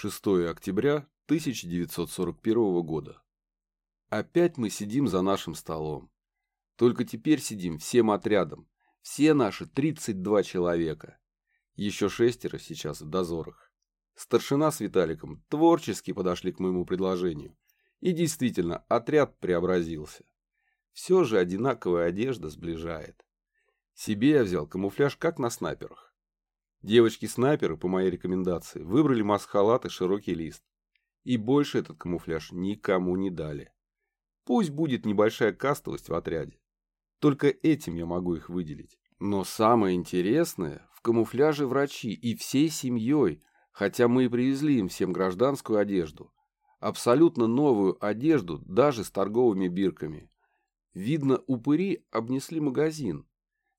6 октября 1941 года. Опять мы сидим за нашим столом. Только теперь сидим всем отрядом. Все наши 32 человека. Еще шестеро сейчас в дозорах. Старшина с Виталиком творчески подошли к моему предложению. И действительно, отряд преобразился. Все же одинаковая одежда сближает. Себе я взял камуфляж как на снайперах. Девочки-снайперы, по моей рекомендации, выбрали маск-халат и широкий лист. И больше этот камуфляж никому не дали. Пусть будет небольшая кастовость в отряде. Только этим я могу их выделить. Но самое интересное, в камуфляже врачи и всей семьей, хотя мы и привезли им всем гражданскую одежду. Абсолютно новую одежду, даже с торговыми бирками. Видно, упыри обнесли магазин.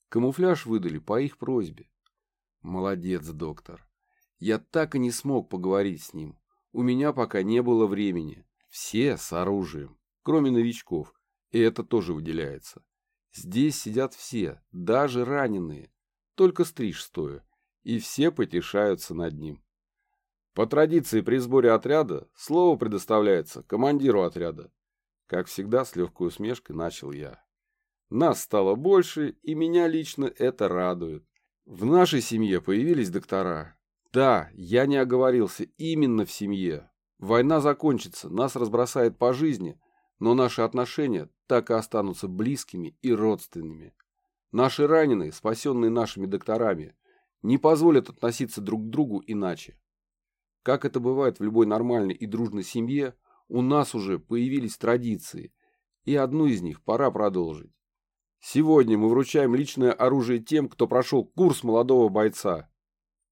Камуфляж выдали по их просьбе. Молодец, доктор. Я так и не смог поговорить с ним. У меня пока не было времени. Все с оружием, кроме новичков. И это тоже выделяется. Здесь сидят все, даже раненые. Только стриж стоя. И все потешаются над ним. По традиции при сборе отряда слово предоставляется командиру отряда. Как всегда, с легкой усмешкой начал я. Нас стало больше, и меня лично это радует. В нашей семье появились доктора. Да, я не оговорился, именно в семье. Война закончится, нас разбросает по жизни, но наши отношения так и останутся близкими и родственными. Наши раненые, спасенные нашими докторами, не позволят относиться друг к другу иначе. Как это бывает в любой нормальной и дружной семье, у нас уже появились традиции, и одну из них пора продолжить. Сегодня мы вручаем личное оружие тем, кто прошел курс молодого бойца.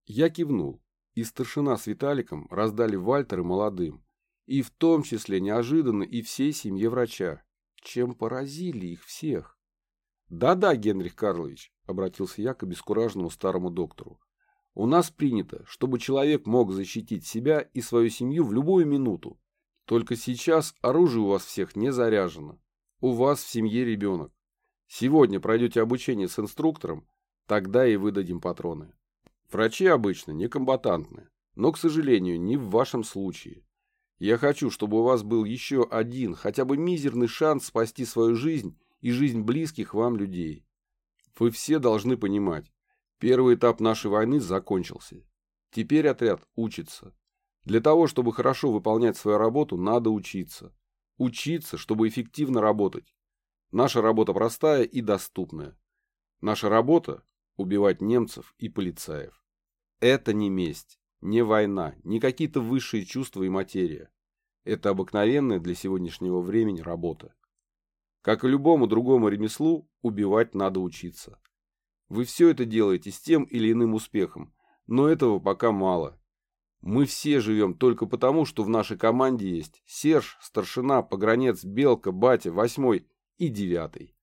Я кивнул, и старшина с Виталиком раздали Вальтеры молодым, и в том числе неожиданно и всей семье врача, чем поразили их всех. «Да-да, Генрих Карлович», — обратился я к обескураженному старому доктору, «у нас принято, чтобы человек мог защитить себя и свою семью в любую минуту. Только сейчас оружие у вас всех не заряжено. У вас в семье ребенок. Сегодня пройдете обучение с инструктором, тогда и выдадим патроны. Врачи обычно не комбатантны, но, к сожалению, не в вашем случае. Я хочу, чтобы у вас был еще один, хотя бы мизерный шанс спасти свою жизнь и жизнь близких вам людей. Вы все должны понимать, первый этап нашей войны закончился. Теперь отряд учится. Для того, чтобы хорошо выполнять свою работу, надо учиться. Учиться, чтобы эффективно работать. Наша работа простая и доступная. Наша работа – убивать немцев и полицаев. Это не месть, не война, не какие-то высшие чувства и материя. Это обыкновенная для сегодняшнего времени работа. Как и любому другому ремеслу, убивать надо учиться. Вы все это делаете с тем или иным успехом, но этого пока мало. Мы все живем только потому, что в нашей команде есть Серж, старшина, погранец, Белка, Батя, Восьмой и девятый.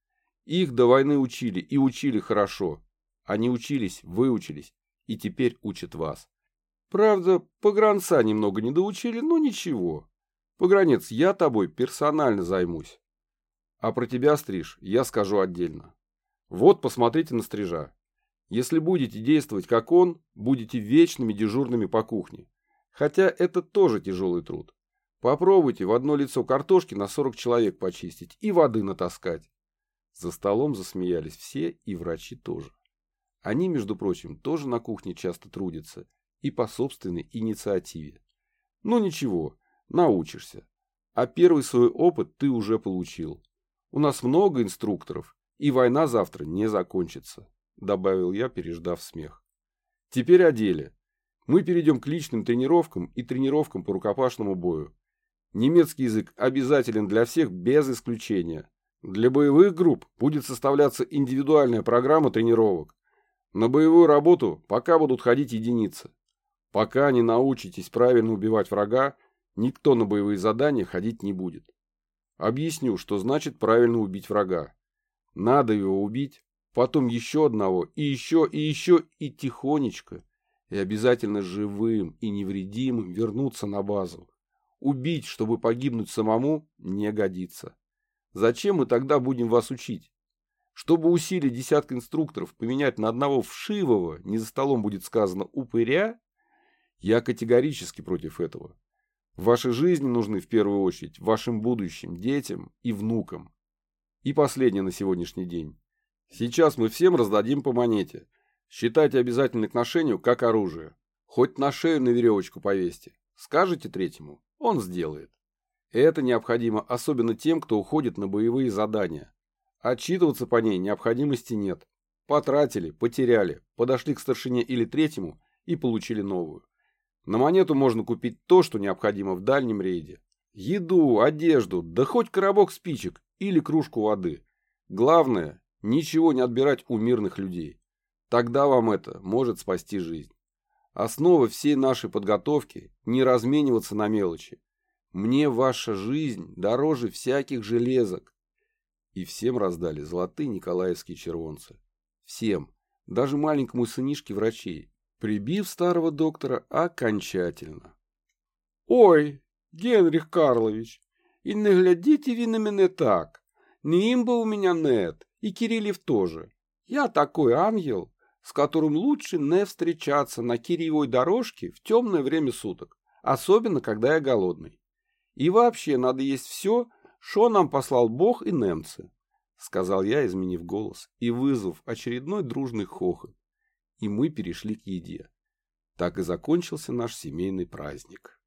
Их до войны учили и учили хорошо. Они учились, выучились и теперь учат вас. Правда, погранца немного не доучили, но ничего. Погранец, я тобой персонально займусь. А про тебя, Стриж, я скажу отдельно. Вот посмотрите на Стрижа. Если будете действовать как он, будете вечными дежурными по кухне. Хотя это тоже тяжелый труд. Попробуйте в одно лицо картошки на 40 человек почистить и воды натаскать. За столом засмеялись все и врачи тоже. Они, между прочим, тоже на кухне часто трудятся и по собственной инициативе. Ну ничего, научишься. А первый свой опыт ты уже получил. У нас много инструкторов, и война завтра не закончится, добавил я, переждав смех. Теперь о деле. Мы перейдем к личным тренировкам и тренировкам по рукопашному бою. Немецкий язык обязателен для всех без исключения. Для боевых групп будет составляться индивидуальная программа тренировок. На боевую работу пока будут ходить единицы. Пока не научитесь правильно убивать врага, никто на боевые задания ходить не будет. Объясню, что значит правильно убить врага. Надо его убить, потом еще одного, и еще, и еще, и тихонечко, и обязательно живым и невредимым вернуться на базу. Убить, чтобы погибнуть самому, не годится. Зачем мы тогда будем вас учить? Чтобы усилить десятка инструкторов поменять на одного вшивого, не за столом будет сказано, упыря? Я категорически против этого. Ваши жизни нужны в первую очередь вашим будущим, детям и внукам. И последнее на сегодняшний день. Сейчас мы всем раздадим по монете. Считайте обязательно к ношению как оружие. Хоть на шею на веревочку повесьте. Скажете третьему, он сделает. Это необходимо особенно тем, кто уходит на боевые задания. Отчитываться по ней необходимости нет. Потратили, потеряли, подошли к старшине или третьему и получили новую. На монету можно купить то, что необходимо в дальнем рейде. Еду, одежду, да хоть коробок спичек или кружку воды. Главное, ничего не отбирать у мирных людей. Тогда вам это может спасти жизнь. Основа всей нашей подготовки – не размениваться на мелочи. Мне ваша жизнь дороже всяких железок. И всем раздали золотые николаевские червонцы. Всем, даже маленькому сынишке врачей, прибив старого доктора окончательно. Ой, Генрих Карлович, і не глядіть ви на мене так. Не имба у меня нет, и Кириллев тоже. Я такой ангел, с которым лучше не встречаться на Киреевой дорожке в темное время суток, особенно когда я голодный. И вообще надо есть все, что нам послал Бог и немцы, сказал я, изменив голос и вызвав очередной дружный хохот. И мы перешли к еде. Так и закончился наш семейный праздник.